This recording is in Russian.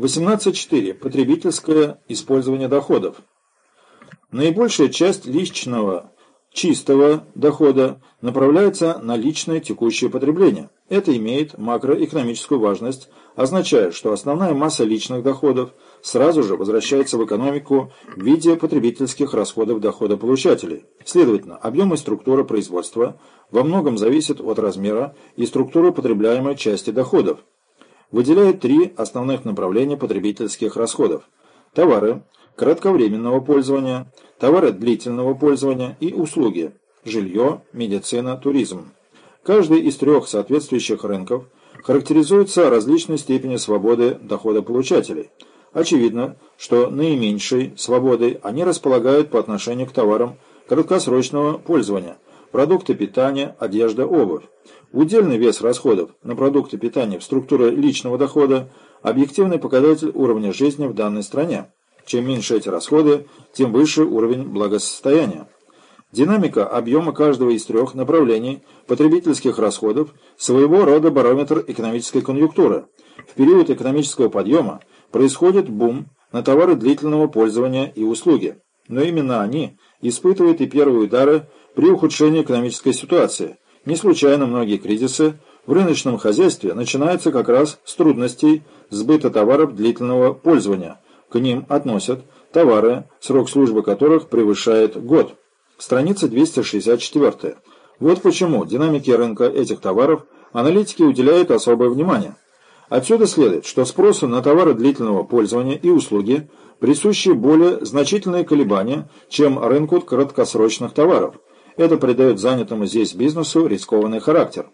18.4. Потребительское использование доходов. Наибольшая часть личного чистого дохода направляется на личное текущее потребление. Это имеет макроэкономическую важность, означая, что основная масса личных доходов сразу же возвращается в экономику в виде потребительских расходов доходополучателей. Следовательно, объем и структура производства во многом зависят от размера и структуры потребляемой части доходов. Выделяют три основных направления потребительских расходов. Товары кратковременного пользования, товары длительного пользования и услуги – жилье, медицина, туризм. Каждый из трех соответствующих рынков характеризуется различной степенью свободы доходополучателей. Очевидно, что наименьшей свободой они располагают по отношению к товарам краткосрочного пользования – продукты питания, одежда, обувь. Удельный вес расходов на продукты питания в структуре личного дохода – объективный показатель уровня жизни в данной стране. Чем меньше эти расходы, тем выше уровень благосостояния. Динамика объема каждого из трех направлений потребительских расходов – своего рода барометр экономической конъюнктуры. В период экономического подъема происходит бум на товары длительного пользования и услуги. Но именно они испытывают и первые удары при ухудшении экономической ситуации. Не случайно многие кризисы в рыночном хозяйстве начинаются как раз с трудностей сбыта товаров длительного пользования. К ним относят товары, срок службы которых превышает год. Страница 264. Вот почему динамике рынка этих товаров аналитики уделяют особое внимание. Отсюда следует, что спросу на товары длительного пользования и услуги присущи более значительные колебания, чем рынку краткосрочных товаров. Это придает занятому здесь бизнесу рискованный характер.